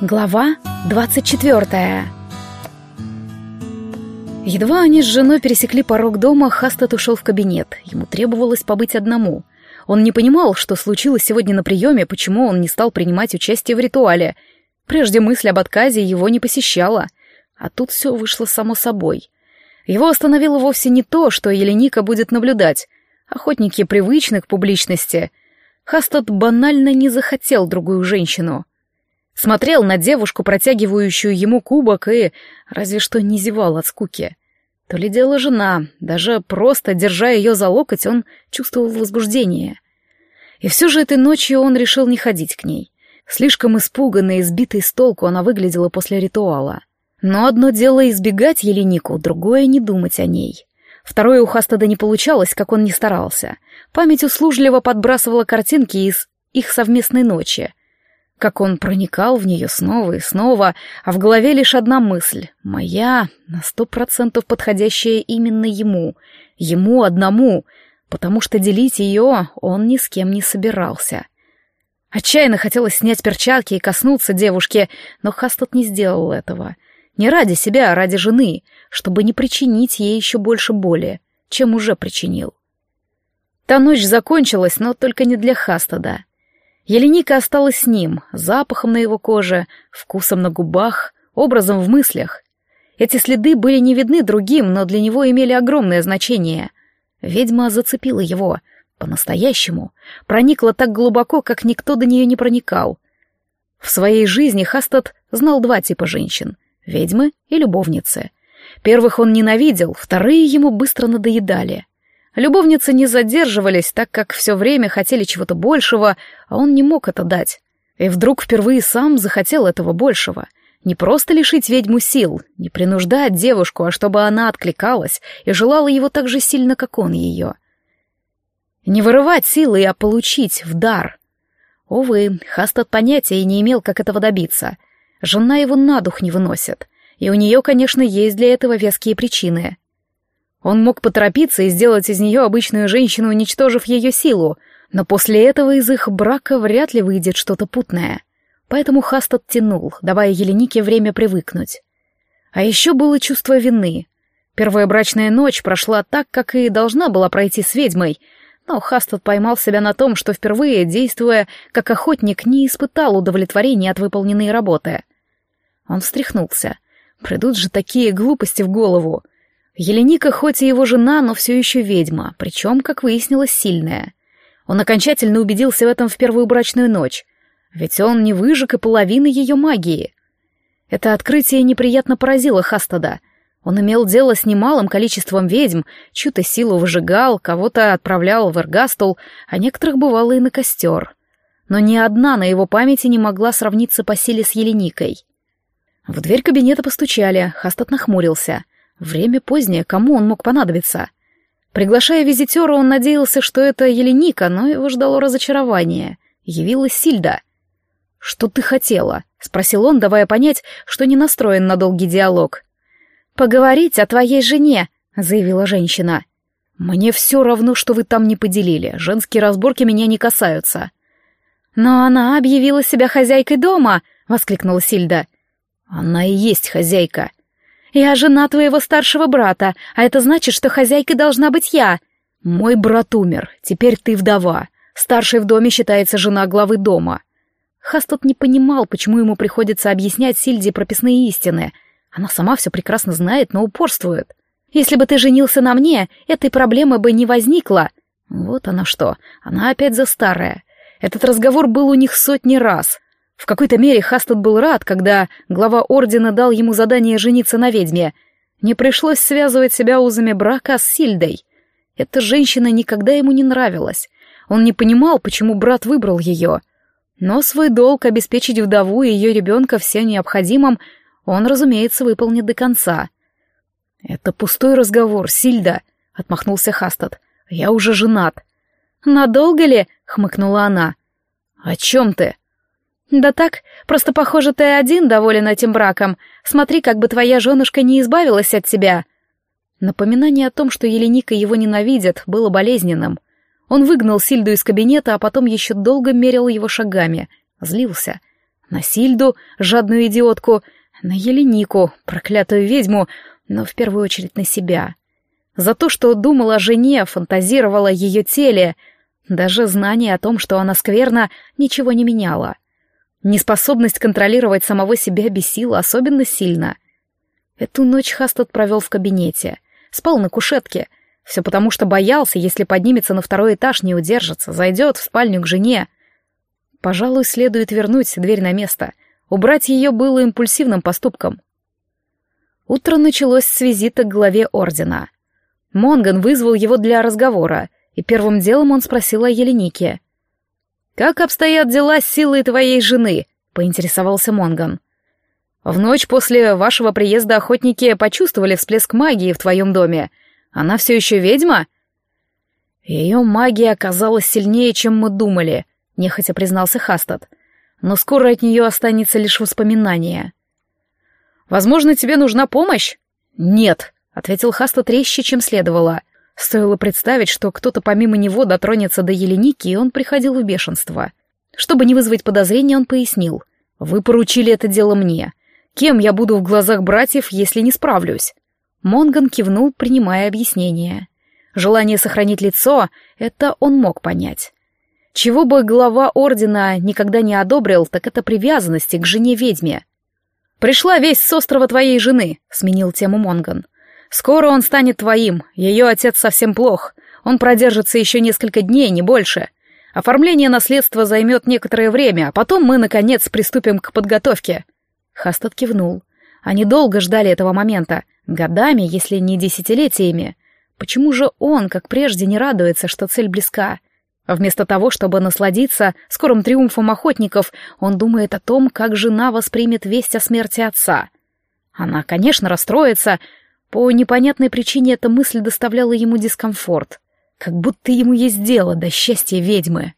Глава 24 Едва они с женой пересекли порог дома, Хастад ушел в кабинет. Ему требовалось побыть одному. Он не понимал, что случилось сегодня на приеме, почему он не стал принимать участие в ритуале. Прежде мысль об отказе его не посещала. А тут все вышло само собой. Его остановило вовсе не то, что Еленика будет наблюдать. Охотники привычны к публичности. Хастад банально не захотел другую женщину — Смотрел на девушку, протягивающую ему кубок, и разве что не зевал от скуки. То ли дело жена, даже просто держа ее за локоть, он чувствовал возбуждение. И все же этой ночью он решил не ходить к ней. Слишком испуганной и сбитой с толку она выглядела после ритуала. Но одно дело избегать Еленику, другое — не думать о ней. Второе у Хастада не получалось, как он не старался. Память услужливо подбрасывала картинки из их совместной ночи — как он проникал в нее снова и снова, а в голове лишь одна мысль — моя, на сто процентов подходящая именно ему, ему одному, потому что делить ее он ни с кем не собирался. Отчаянно хотелось снять перчатки и коснуться девушки, но Хастот не сделал этого. Не ради себя, а ради жены, чтобы не причинить ей еще больше боли, чем уже причинил. Та ночь закончилась, но только не для Хастода. Еленика осталась с ним, запахом на его коже, вкусом на губах, образом в мыслях. Эти следы были не видны другим, но для него имели огромное значение. Ведьма зацепила его, по-настоящему, проникла так глубоко, как никто до нее не проникал. В своей жизни Хастад знал два типа женщин — ведьмы и любовницы. Первых он ненавидел, вторые ему быстро надоедали — Любовницы не задерживались, так как все время хотели чего-то большего, а он не мог это дать. И вдруг впервые сам захотел этого большего. Не просто лишить ведьму сил, не принуждать девушку, а чтобы она откликалась и желала его так же сильно, как он ее. Не вырывать силы, а получить в дар. Увы, Хастад понятия и не имел, как этого добиться. Жена его на дух не выносит. И у нее, конечно, есть для этого веские причины. Он мог поторопиться и сделать из нее обычную женщину, уничтожив ее силу, но после этого из их брака вряд ли выйдет что-то путное. Поэтому Хаст оттянул, давая Еленике время привыкнуть. А еще было чувство вины. Первая брачная ночь прошла так, как и должна была пройти с ведьмой, но Хастад поймал себя на том, что впервые, действуя как охотник, не испытал удовлетворения от выполненной работы. Он встряхнулся. Придут же такие глупости в голову — Еленика хоть и его жена, но все еще ведьма, причем, как выяснилось, сильная. Он окончательно убедился в этом в первую брачную ночь, ведь он не выжег и половины ее магии. Это открытие неприятно поразило Хастада. Он имел дело с немалым количеством ведьм, чью-то силу выжигал, кого-то отправлял в Эргастул, а некоторых бывало и на костер. Но ни одна на его памяти не могла сравниться по силе с Еленикой. В дверь кабинета постучали, Хастад нахмурился — Время позднее, кому он мог понадобиться? Приглашая визитера, он надеялся, что это Еленика, но его ждало разочарование. Явилась Сильда. «Что ты хотела?» — спросил он, давая понять, что не настроен на долгий диалог. «Поговорить о твоей жене», — заявила женщина. «Мне все равно, что вы там не поделили. Женские разборки меня не касаются». «Но она объявила себя хозяйкой дома!» — воскликнула Сильда. «Она и есть хозяйка. «Я жена твоего старшего брата, а это значит, что хозяйкой должна быть я». «Мой брат умер, теперь ты вдова. Старшей в доме считается жена главы дома». Хастот не понимал, почему ему приходится объяснять Сильде прописные истины. Она сама все прекрасно знает, но упорствует. «Если бы ты женился на мне, этой проблемы бы не возникло». Вот она что, она опять за старое. Этот разговор был у них сотни раз. В какой-то мере Хастед был рад, когда глава ордена дал ему задание жениться на ведьме. Не пришлось связывать себя узами брака с Сильдой. Эта женщина никогда ему не нравилась. Он не понимал, почему брат выбрал ее. Но свой долг обеспечить вдову и ее ребенка всем необходимым он, разумеется, выполнит до конца. «Это пустой разговор, Сильда», — отмахнулся Хастад. «Я уже женат». «Надолго ли?» — хмыкнула она. «О чем ты?» «Да так, просто, похоже, ты один доволен этим браком. Смотри, как бы твоя женушка не избавилась от тебя». Напоминание о том, что Еленика его ненавидит, было болезненным. Он выгнал Сильду из кабинета, а потом еще долго мерил его шагами. Злился. На Сильду, жадную идиотку, на Еленику, проклятую ведьму, но в первую очередь на себя. За то, что думала о жене, фантазировала о ее теле, даже знание о том, что она скверна, ничего не меняло. Неспособность контролировать самого себя бесила особенно сильно. Эту ночь Хастад провел в кабинете. Спал на кушетке. Все потому, что боялся, если поднимется на второй этаж, не удержится, зайдет в спальню к жене. Пожалуй, следует вернуть дверь на место. Убрать ее было импульсивным поступком. Утро началось с визита к главе ордена. Монган вызвал его для разговора, и первым делом он спросил о Еленике. «Как обстоят дела с силой твоей жены?» — поинтересовался Монган. «В ночь после вашего приезда охотники почувствовали всплеск магии в твоем доме. Она все еще ведьма?» «Ее магия оказалась сильнее, чем мы думали», — нехотя признался Хастад. «Но скоро от нее останется лишь воспоминание». «Возможно, тебе нужна помощь?» «Нет», — ответил Хастад резче, чем следовало. Стоило представить, что кто-то помимо него дотронется до Еленики, и он приходил в бешенство. Чтобы не вызвать подозрения, он пояснил. «Вы поручили это дело мне. Кем я буду в глазах братьев, если не справлюсь?» Монган кивнул, принимая объяснение. Желание сохранить лицо — это он мог понять. Чего бы глава ордена никогда не одобрил, так это привязанности к жене-ведьме. «Пришла весть с острова твоей жены», — сменил тему Монган. Скоро он станет твоим, ее отец совсем плох. Он продержится еще несколько дней, не больше. Оформление наследства займет некоторое время, а потом мы, наконец, приступим к подготовке». Хастад кивнул. Они долго ждали этого момента, годами, если не десятилетиями. Почему же он, как прежде, не радуется, что цель близка? Вместо того, чтобы насладиться скорым триумфом охотников, он думает о том, как жена воспримет весть о смерти отца. Она, конечно, расстроится, по непонятной причине эта мысль доставляла ему дискомфорт, как будто ему есть дело до счастья ведьмы.